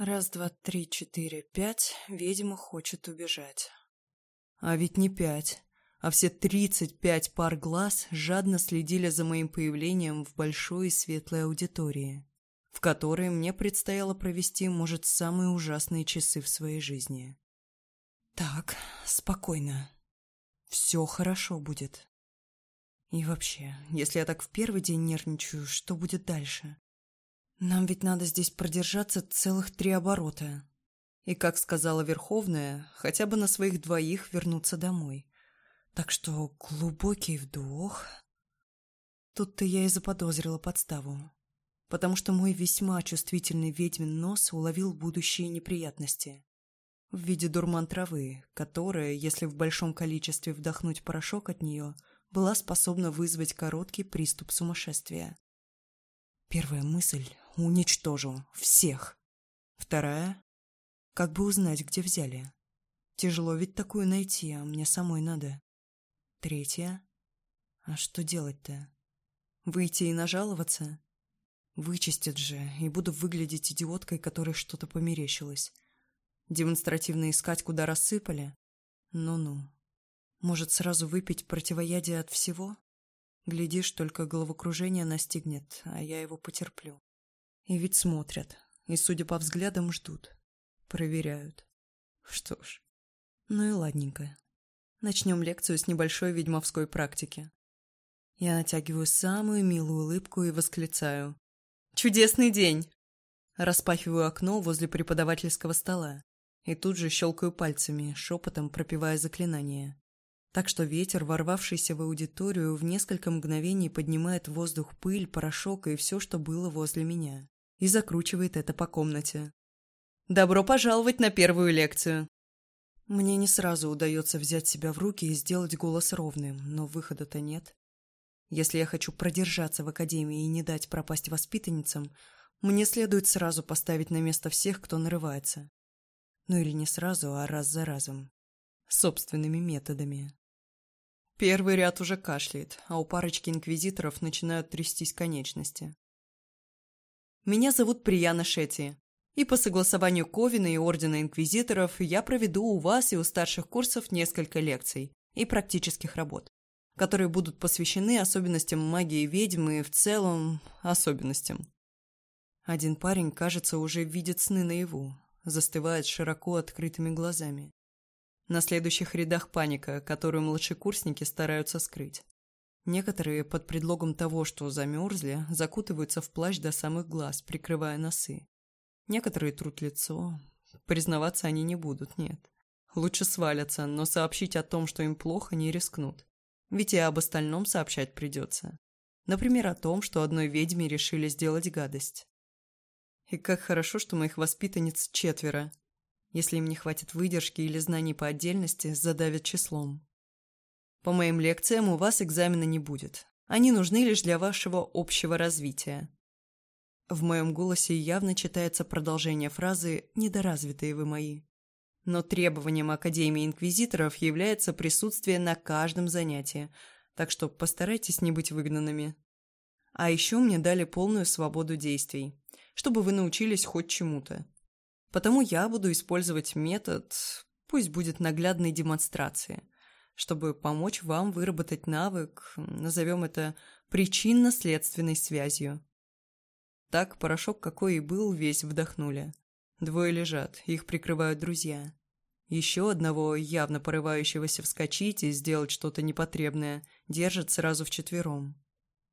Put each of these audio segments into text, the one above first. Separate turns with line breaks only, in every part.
Раз, два, три, четыре, пять. Ведьма хочет убежать. А ведь не пять, а все тридцать пять пар глаз жадно следили за моим появлением в большой и светлой аудитории, в которой мне предстояло провести, может, самые ужасные часы в своей жизни. Так, спокойно. Все хорошо будет. И вообще, если я так в первый день нервничаю, что будет дальше? Нам ведь надо здесь продержаться целых три оборота. И, как сказала Верховная, хотя бы на своих двоих вернуться домой. Так что глубокий вдох. Тут-то я и заподозрила подставу. Потому что мой весьма чувствительный ведьмин нос уловил будущие неприятности. В виде дурман травы, которая, если в большом количестве вдохнуть порошок от нее, была способна вызвать короткий приступ сумасшествия. Первая мысль — уничтожу всех. Вторая — как бы узнать, где взяли. Тяжело ведь такую найти, а мне самой надо. Третья — а что делать-то? Выйти и нажаловаться? Вычистят же, и буду выглядеть идиоткой, которой что-то померещилось. Демонстративно искать, куда рассыпали? Ну-ну. Может, сразу выпить противоядие от всего? Глядишь, только головокружение настигнет, а я его потерплю. И ведь смотрят, и, судя по взглядам, ждут. Проверяют. Что ж, ну и ладненько. Начнем лекцию с небольшой ведьмовской практики. Я натягиваю самую милую улыбку и восклицаю. «Чудесный день!» Распахиваю окно возле преподавательского стола и тут же щелкаю пальцами, шепотом пропивая заклинание так что ветер, ворвавшийся в аудиторию, в несколько мгновений поднимает в воздух пыль, порошок и все, что было возле меня, и закручивает это по комнате. «Добро пожаловать на первую лекцию!» Мне не сразу удается взять себя в руки и сделать голос ровным, но выхода-то нет. Если я хочу продержаться в академии и не дать пропасть воспитанницам, мне следует сразу поставить на место всех, кто нарывается. Ну или не сразу, а раз за разом. Собственными методами. Первый ряд уже кашляет, а у парочки инквизиторов начинают трястись конечности. Меня зовут Прияна Шетти, и по согласованию Ковина и Ордена Инквизиторов я проведу у вас и у старших курсов несколько лекций и практических работ, которые будут посвящены особенностям магии ведьмы и в целом особенностям. Один парень, кажется, уже видит сны наяву, застывает широко открытыми глазами на следующих рядах паника, которую младшекурсники стараются скрыть. Некоторые под предлогом того, что замерзли, закутываются в плащ до самых глаз, прикрывая носы. Некоторые трут лицо. Признаваться они не будут, нет. Лучше свалятся, но сообщить о том, что им плохо, не рискнут. Ведь и об остальном сообщать придется. Например, о том, что одной ведьме решили сделать гадость. И как хорошо, что моих воспитанниц четверо, если им не хватит выдержки или знаний по отдельности, задавят числом. По моим лекциям у вас экзамена не будет. Они нужны лишь для вашего общего развития. В моем голосе явно читается продолжение фразы «недоразвитые вы мои». Но требованием Академии Инквизиторов является присутствие на каждом занятии, так что постарайтесь не быть выгнанными. А еще мне дали полную свободу действий, чтобы вы научились хоть чему-то. Потому я буду использовать метод, пусть будет наглядной демонстрации, чтобы помочь вам выработать навык, назовем это причинно-следственной связью. Так порошок, какой и был, весь вдохнули. Двое лежат, их прикрывают друзья. Еще одного, явно порывающегося вскочить и сделать что-то непотребное, держат сразу вчетвером.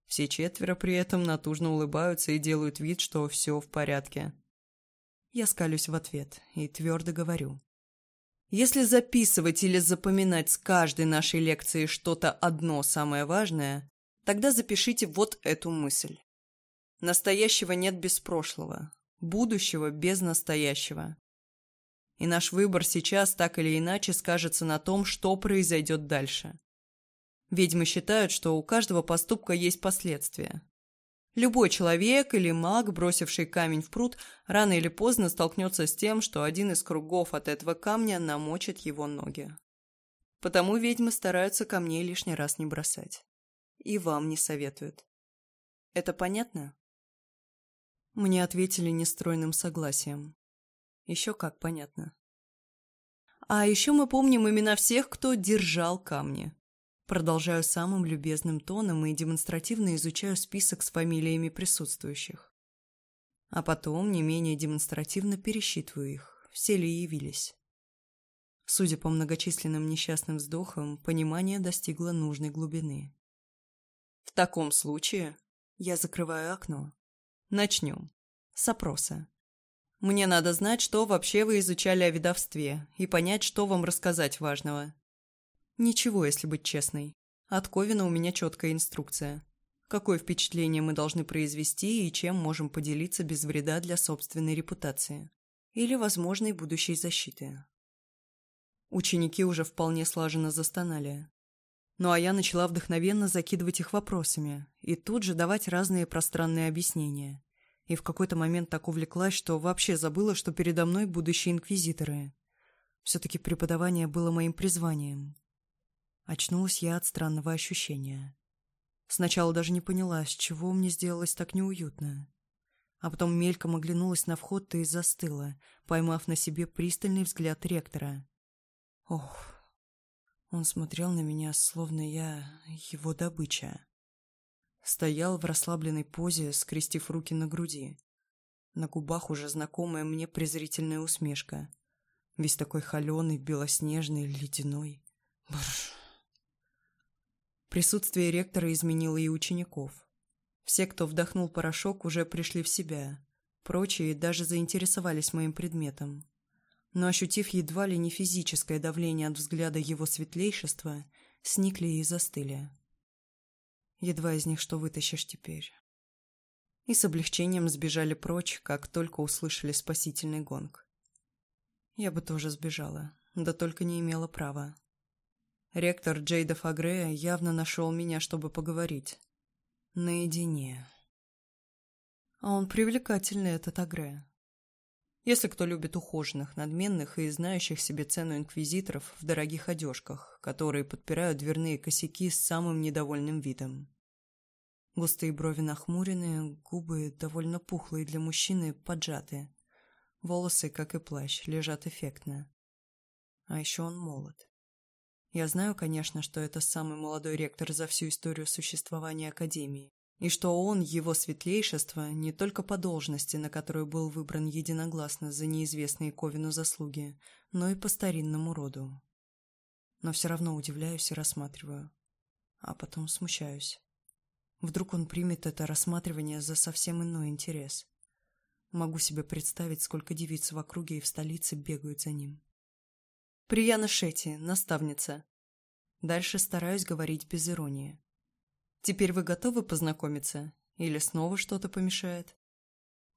Все четверо при этом натужно улыбаются и делают вид, что все в порядке. Я скалюсь в ответ и твердо говорю. Если записывать или запоминать с каждой нашей лекции что-то одно самое важное, тогда запишите вот эту мысль. Настоящего нет без прошлого, будущего без настоящего. И наш выбор сейчас так или иначе скажется на том, что произойдет дальше. Ведьмы считают, что у каждого поступка есть последствия, Любой человек или маг, бросивший камень в пруд, рано или поздно столкнется с тем, что один из кругов от этого камня намочит его ноги. Потому ведьмы стараются камней лишний раз не бросать. И вам не советуют. Это понятно? Мне ответили нестройным согласием. Еще как понятно. А еще мы помним имена всех, кто держал камни. Продолжаю самым любезным тоном и демонстративно изучаю список с фамилиями присутствующих. А потом не менее демонстративно пересчитываю их, все ли явились. Судя по многочисленным несчастным вздохам, понимание достигло нужной глубины. В таком случае я закрываю окно. Начнем. С опроса. Мне надо знать, что вообще вы изучали о ведовстве, и понять, что вам рассказать важного. Ничего, если быть честной. От Ковина у меня четкая инструкция. Какое впечатление мы должны произвести и чем можем поделиться без вреда для собственной репутации или возможной будущей защиты. Ученики уже вполне слаженно застонали. Ну а я начала вдохновенно закидывать их вопросами и тут же давать разные пространные объяснения. И в какой-то момент так увлеклась, что вообще забыла, что передо мной будущие инквизиторы. Все-таки преподавание было моим призванием. Очнулась я от странного ощущения. Сначала даже не поняла, с чего мне сделалось так неуютно. А потом мельком оглянулась на вход и застыла, поймав на себе пристальный взгляд ректора. Ох, он смотрел на меня, словно я его добыча. Стоял в расслабленной позе, скрестив руки на груди. На губах уже знакомая мне презрительная усмешка. Весь такой холеный, белоснежный, ледяной. Бррр. Присутствие ректора изменило и учеников. Все, кто вдохнул порошок, уже пришли в себя. Прочие даже заинтересовались моим предметом. Но ощутив едва ли не физическое давление от взгляда его светлейшества, сникли и застыли. Едва из них что вытащишь теперь. И с облегчением сбежали прочь, как только услышали спасительный гонг. Я бы тоже сбежала, да только не имела права. Ректор Джейда Фагрея явно нашел меня, чтобы поговорить. Наедине. А он привлекательный, этот Агрея. Если кто любит ухоженных, надменных и знающих себе цену инквизиторов в дорогих одежках, которые подпирают дверные косяки с самым недовольным видом. Густые брови нахмурены, губы довольно пухлые для мужчины, поджаты. Волосы, как и плащ, лежат эффектно. А еще он молод. Я знаю, конечно, что это самый молодой ректор за всю историю существования Академии, и что он, его светлейшество, не только по должности, на которую был выбран единогласно за неизвестные Ковину заслуги, но и по старинному роду. Но все равно удивляюсь и рассматриваю. А потом смущаюсь. Вдруг он примет это рассматривание за совсем иной интерес. Могу себе представить, сколько девиц в округе и в столице бегают за ним. Прияна Шетти, наставница. Дальше стараюсь говорить без иронии. Теперь вы готовы познакомиться? Или снова что-то помешает?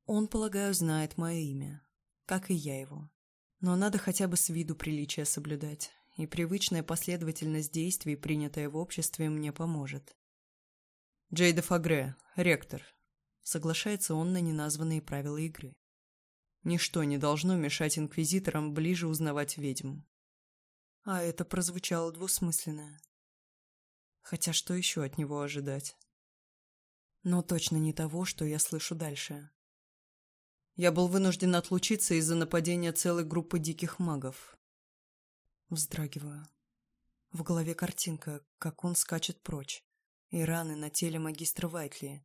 Он, полагаю, знает мое имя, как и я его. Но надо хотя бы с виду приличия соблюдать, и привычная последовательность действий, принятая в обществе, мне поможет. Джейда Фагре, ректор. Соглашается он на неназванные правила игры. Ничто не должно мешать инквизиторам ближе узнавать ведьм. А это прозвучало двусмысленно. Хотя что еще от него ожидать? Но точно не того, что я слышу дальше. Я был вынужден отлучиться из-за нападения целой группы диких магов. Вздрагиваю. В голове картинка, как он скачет прочь, и раны на теле магистра Вайтли.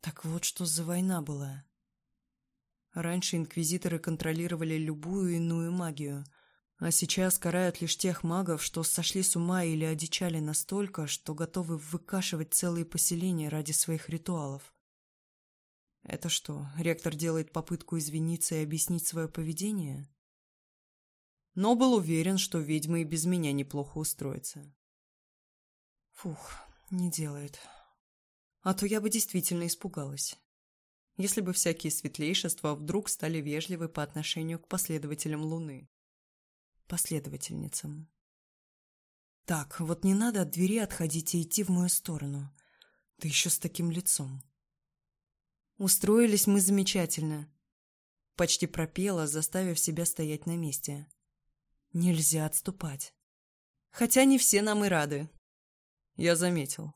Так вот, что за война была. Раньше инквизиторы контролировали любую иную магию, а сейчас карают лишь тех магов, что сошли с ума или одичали настолько, что готовы выкашивать целые поселения ради своих ритуалов. Это что, ректор делает попытку извиниться и объяснить свое поведение? Но был уверен, что ведьмы и без меня неплохо устроятся. Фух, не делает. А то я бы действительно испугалась. Если бы всякие светлейшества вдруг стали вежливы по отношению к последователям Луны последовательницам. Так, вот не надо от двери отходить и идти в мою сторону. Да еще с таким лицом. Устроились мы замечательно. Почти пропела, заставив себя стоять на месте. Нельзя отступать. Хотя не все нам и рады. Я заметил.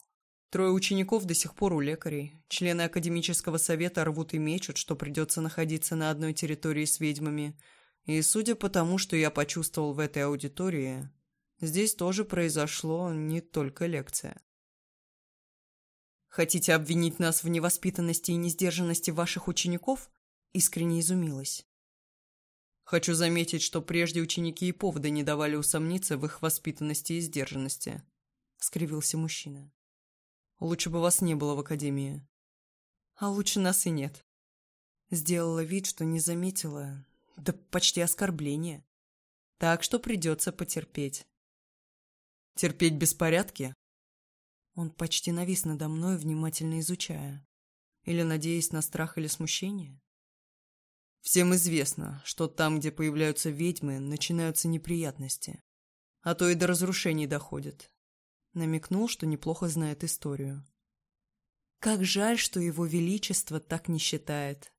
Трое учеников до сих пор у лекарей. Члены академического совета рвут и мечут, что придется находиться на одной территории с ведьмами – и судя по тому, что я почувствовал в этой аудитории, здесь тоже произошло не только лекция. «Хотите обвинить нас в невоспитанности и несдержанности ваших учеников?» Искренне изумилась. «Хочу заметить, что прежде ученики и повода не давали усомниться в их воспитанности и сдержанности», — скривился мужчина. «Лучше бы вас не было в академии». «А лучше нас и нет». Сделала вид, что не заметила, да почти оскорбление. Так что придется потерпеть. Терпеть беспорядки? Он почти навис надо мной, внимательно изучая. Или надеясь на страх или смущение? Всем известно, что там, где появляются ведьмы, начинаются неприятности. А то и до разрушений доходит. Намекнул, что неплохо знает историю. Как жаль, что его величество так не считает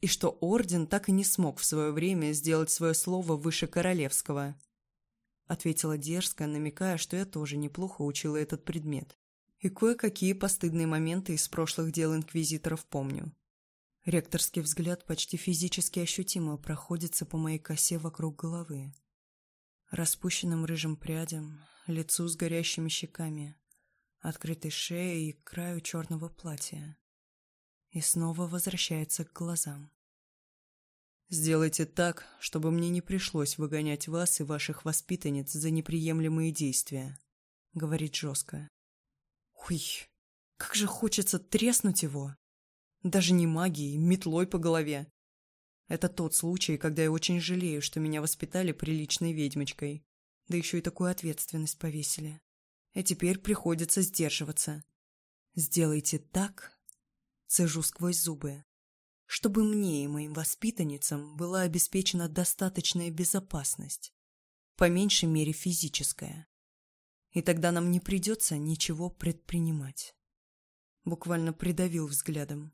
и что Орден так и не смог в свое время сделать свое слово выше королевского. Ответила дерзко, намекая, что я тоже неплохо учила этот предмет. И кое-какие постыдные моменты из прошлых дел инквизиторов помню. Ректорский взгляд почти физически ощутимо проходится по моей косе вокруг головы. Распущенным рыжим прядям, лицу с горящими щеками, открытой шеей и краю черного платья и снова возвращается к глазам. «Сделайте так, чтобы мне не пришлось выгонять вас и ваших воспитанниц за неприемлемые действия», — говорит жестко. «Уй, как же хочется треснуть его! Даже не магией, метлой по голове! Это тот случай, когда я очень жалею, что меня воспитали приличной ведьмочкой, да еще и такую ответственность повесили. А теперь приходится сдерживаться. Сделайте так, цежу сквозь зубы. Чтобы мне и моим воспитанницам была обеспечена достаточная безопасность, по меньшей мере физическая. И тогда нам не придется ничего предпринимать. Буквально придавил взглядом,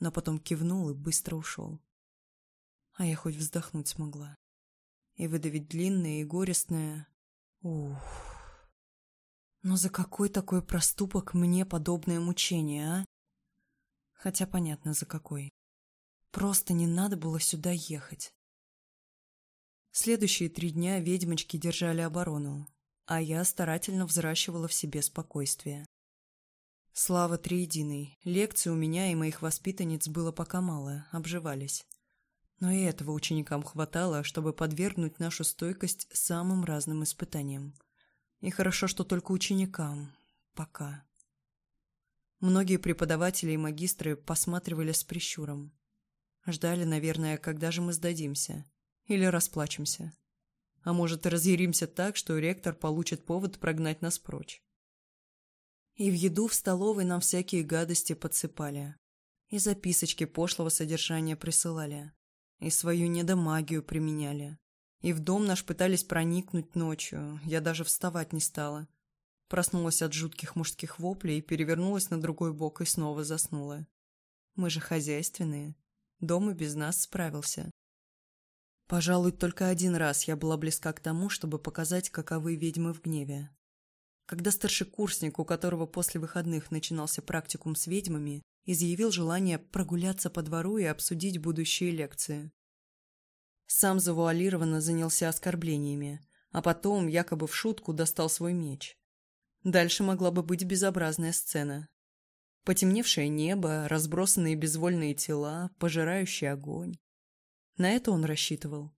но потом кивнул и быстро ушел. А я хоть вздохнуть смогла. И выдавить длинное и горестное «Ух». Но за какой такой проступок мне подобное мучение, а? хотя понятно за какой. Просто не надо было сюда ехать. Следующие три дня ведьмочки держали оборону, а я старательно взращивала в себе спокойствие. Слава триединой, лекций у меня и моих воспитанниц было пока мало, обживались. Но и этого ученикам хватало, чтобы подвергнуть нашу стойкость самым разным испытаниям. И хорошо, что только ученикам. Пока. Многие преподаватели и магистры посматривали с прищуром. Ждали, наверное, когда же мы сдадимся. Или расплачемся. А может, разъяримся так, что ректор получит повод прогнать нас прочь. И в еду в столовой нам всякие гадости подсыпали. И записочки пошлого содержания присылали. И свою недомагию применяли. И в дом наш пытались проникнуть ночью. Я даже вставать не стала. Проснулась от жутких мужских воплей, и перевернулась на другой бок и снова заснула. Мы же хозяйственные. Дом и без нас справился. Пожалуй, только один раз я была близка к тому, чтобы показать, каковы ведьмы в гневе. Когда старшекурсник, у которого после выходных начинался практикум с ведьмами, изъявил желание прогуляться по двору и обсудить будущие лекции. Сам завуалированно занялся оскорблениями, а потом, якобы в шутку, достал свой меч. Дальше могла бы быть безобразная сцена. Потемневшее небо, разбросанные безвольные тела, пожирающий огонь. На это он рассчитывал.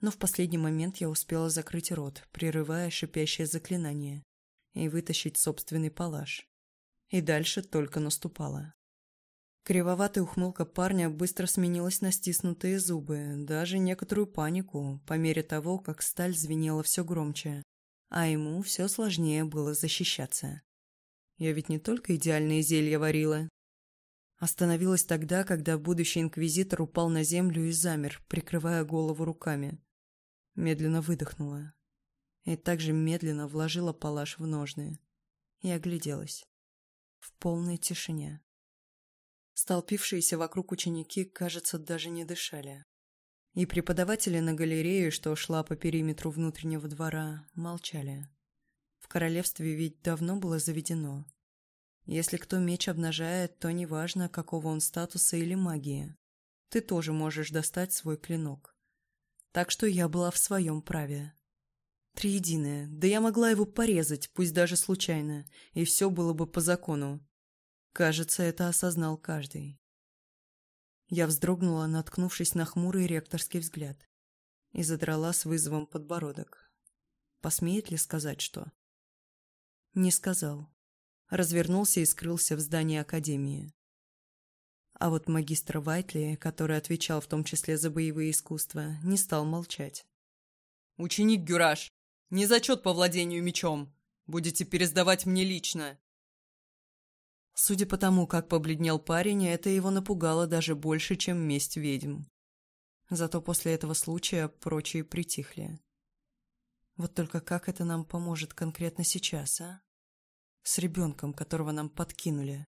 Но в последний момент я успела закрыть рот, прерывая шипящее заклинание, и вытащить собственный палаш. И дальше только наступало. Кривоватая ухмылка парня быстро сменилась на стиснутые зубы, даже некоторую панику, по мере того, как сталь звенела все громче а ему все сложнее было защищаться. Я ведь не только идеальные зелья варила. Остановилась тогда, когда будущий инквизитор упал на землю и замер, прикрывая голову руками. Медленно выдохнула. И также медленно вложила палаш в ножны. И огляделась. В полной тишине. Столпившиеся вокруг ученики, кажется, даже не дышали. И преподаватели на галерее, что шла по периметру внутреннего двора, молчали. В королевстве ведь давно было заведено. Если кто меч обнажает, то неважно, какого он статуса или магии. Ты тоже можешь достать свой клинок. Так что я была в своем праве. Триединое, да я могла его порезать, пусть даже случайно, и все было бы по закону. Кажется, это осознал каждый. Я вздрогнула, наткнувшись на хмурый ректорский взгляд, и задрала с вызовом подбородок. Посмеет ли сказать что? Не сказал. Развернулся и скрылся в здании Академии. А вот магистр Вайтли, который отвечал в том числе за боевые искусства, не стал молчать. «Ученик Гюраш, не зачет по владению мечом. Будете пересдавать мне лично. Судя по тому, как побледнел парень, это его напугало даже больше, чем месть ведьм. Зато после этого случая прочие притихли. Вот только как это нам поможет конкретно сейчас, а? С ребенком, которого нам подкинули.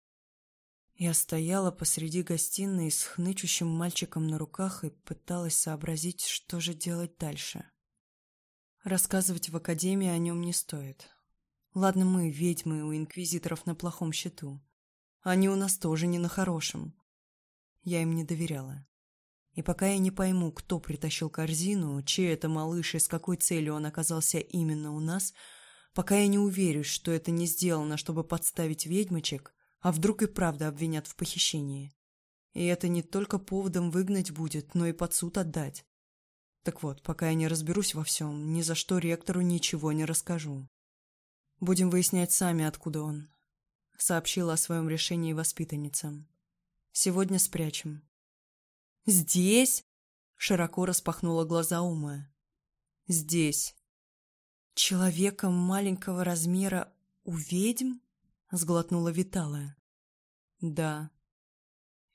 Я стояла посреди гостиной с хнычущим мальчиком на руках и пыталась сообразить, что же делать дальше. Рассказывать в академии о нем не стоит. Ладно мы, ведьмы, у инквизиторов на плохом счету. Они у нас тоже не на хорошем. Я им не доверяла. И пока я не пойму, кто притащил корзину, чей это малыш и с какой целью он оказался именно у нас, пока я не уверюсь, что это не сделано, чтобы подставить ведьмочек, а вдруг и правда обвинят в похищении. И это не только поводом выгнать будет, но и под суд отдать. Так вот, пока я не разберусь во всем, ни за что ректору ничего не расскажу. Будем выяснять сами, откуда он, сообщила о своем решении воспитанницам. «Сегодня спрячем». «Здесь?» – широко распахнула глаза Ума. «Здесь». «Человеком маленького размера у ведьм?» – сглотнула Виталая. «Да».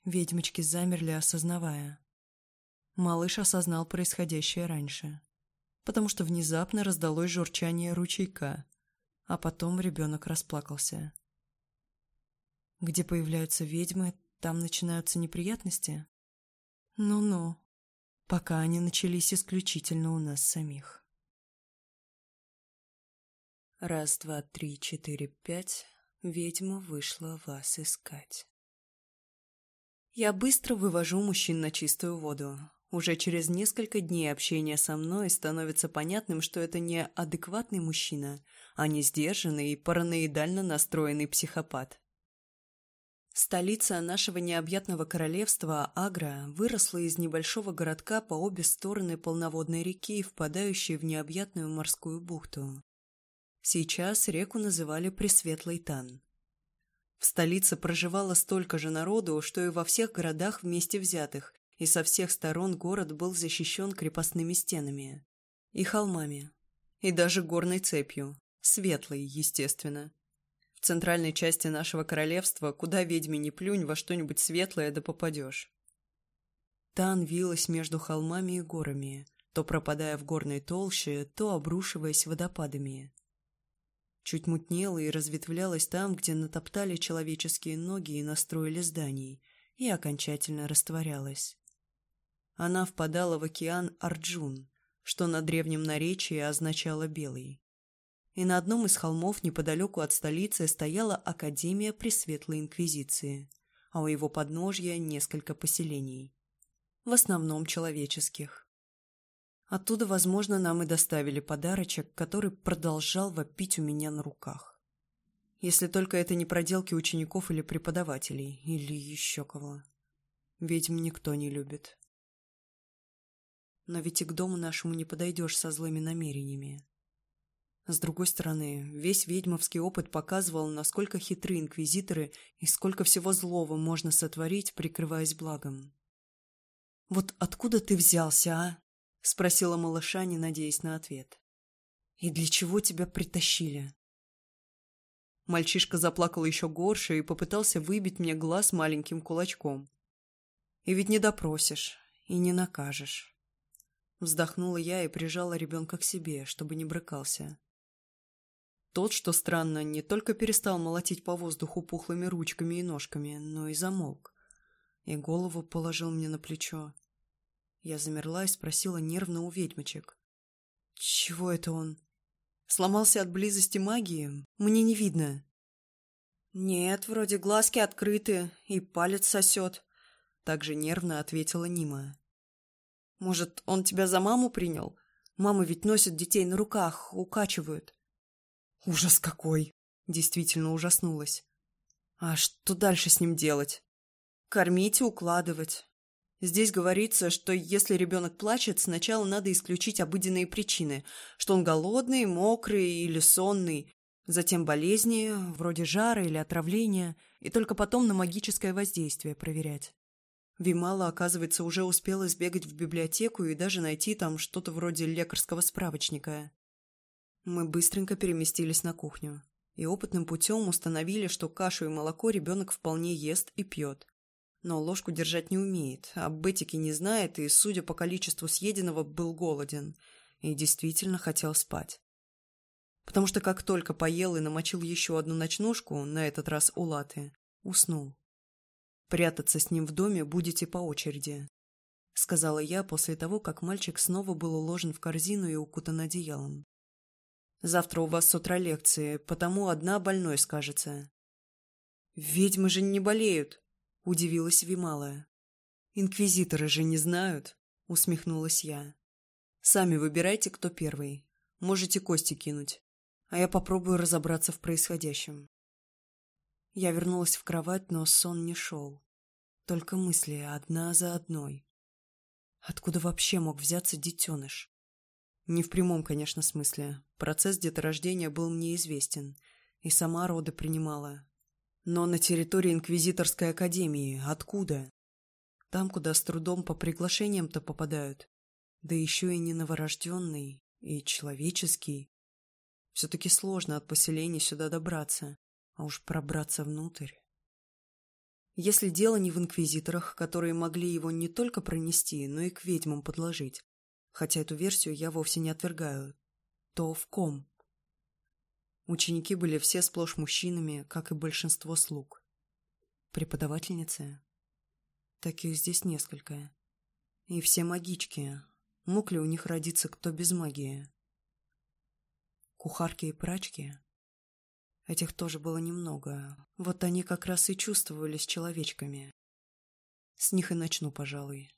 Ведьмочки замерли, осознавая. Малыш осознал происходящее раньше, потому что внезапно раздалось журчание ручейка, а потом ребенок расплакался. Где появляются ведьмы, там начинаются неприятности. Ну-ну, пока они начались исключительно у нас самих. Раз, два, три, четыре, пять. Ведьма вышла вас искать. Я быстро вывожу мужчин на чистую воду. Уже через несколько дней общения со мной становится понятным, что это не адекватный мужчина, а не сдержанный и параноидально настроенный психопат. Столица нашего необъятного королевства, Агра, выросла из небольшого городка по обе стороны полноводной реки, впадающей в необъятную морскую бухту. Сейчас реку называли Пресветлый Тан. В столице проживало столько же народу, что и во всех городах вместе взятых, и со всех сторон город был защищен крепостными стенами и холмами, и даже горной цепью, светлой, естественно центральной части нашего королевства, куда ведьми не плюнь, во что-нибудь светлое да попадешь. Тан вилась между холмами и горами, то пропадая в горной толще, то обрушиваясь водопадами. Чуть мутнела и разветвлялась там, где натоптали человеческие ноги и настроили зданий, и окончательно растворялась. Она впадала в океан Арджун, что на древнем наречии означало «белый» и на одном из холмов неподалеку от столицы стояла Академия Пресветлой Инквизиции, а у его подножья несколько поселений, в основном человеческих. Оттуда, возможно, нам и доставили подарочек, который продолжал вопить у меня на руках. Если только это не проделки учеников или преподавателей, или еще кого. Ведьм никто не любит. Но ведь и к дому нашему не подойдешь со злыми намерениями. С другой стороны, весь ведьмовский опыт показывал, насколько хитры инквизиторы и сколько всего злого можно сотворить, прикрываясь благом. «Вот откуда ты взялся, а?» – спросила малыша, не надеясь на ответ. «И для чего тебя притащили?» Мальчишка заплакал еще горше и попытался выбить мне глаз маленьким кулачком. «И ведь не допросишь, и не накажешь». Вздохнула я и прижала ребенка к себе, чтобы не брыкался. Тот, что странно, не только перестал молотить по воздуху пухлыми ручками и ножками, но и замолк. И голову положил мне на плечо. Я замерла и спросила нервно у ведьмочек. «Чего это он? Сломался от близости магии? Мне не видно». «Нет, вроде глазки открыты, и палец сосет», — также нервно ответила Нима. «Может, он тебя за маму принял? Мамы ведь носят детей на руках, укачивают». Ужас какой! Действительно ужаснулась. А что дальше с ним делать? Кормить и укладывать. Здесь говорится, что если ребенок плачет, сначала надо исключить обыденные причины, что он голодный, мокрый или сонный, затем болезни, вроде жара или отравления, и только потом на магическое воздействие проверять. Вимала, оказывается, уже успела сбегать в библиотеку и даже найти там что-то вроде лекарского справочника. Мы быстренько переместились на кухню и опытным путем установили, что кашу и молоко ребенок вполне ест и пьет. Но ложку держать не умеет, а об этике не знает и, судя по количеству съеденного, был голоден и действительно хотел спать. Потому что как только поел и намочил еще одну ночнушку, на этот раз у латы, уснул. Прятаться с ним в доме будете по очереди, — сказала я после того, как мальчик снова был уложен в корзину и укутан одеялом. Завтра у вас с утра лекции, потому одна больной скажется». «Ведьмы же не болеют», — удивилась Вималая. «Инквизиторы же не знают», — усмехнулась я. «Сами выбирайте, кто первый. Можете кости кинуть, а я попробую разобраться в происходящем». Я вернулась в кровать, но сон не шел. Только мысли одна за одной. Откуда вообще мог взяться детеныш? Не в прямом, конечно, смысле. Процесс деторождения был мне известен, и сама роды принимала. Но на территории Инквизиторской Академии откуда? Там, куда с трудом по приглашениям-то попадают. Да еще и не новорожденный, и человеческий. Все-таки сложно от поселения сюда добраться, а уж пробраться внутрь. Если дело не в инквизиторах, которые могли его не только пронести, но и к ведьмам подложить, хотя эту версию я вовсе не отвергаю, то в ком? Ученики были все сплошь мужчинами, как и большинство слуг. Преподавательницы? Таких здесь несколько. И все магички. Мог ли у них родиться кто без магии? Кухарки и прачки? Этих тоже было немного. Вот они как раз и чувствовались человечками. С них и начну, пожалуй.